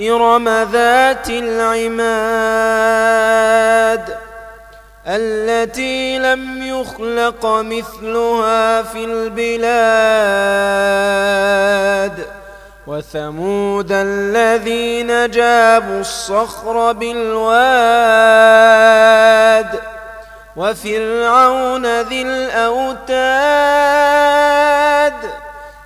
إرم ذات العماد التي لم يخلق مثلها في البلاد وثمود الذين جابوا الصخر بالواد وفرعون ذي الأوتاد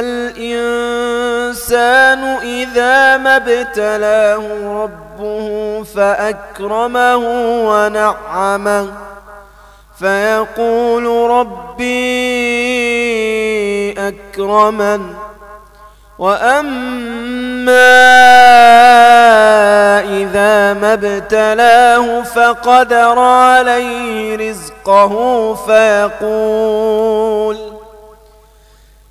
الإنسان إذا ما ابتلاه ربه فأكرمه ونعمه فيقول ربي أكرمن وأما إذا ما ابتلاه فقدر عليه رزقه فيقول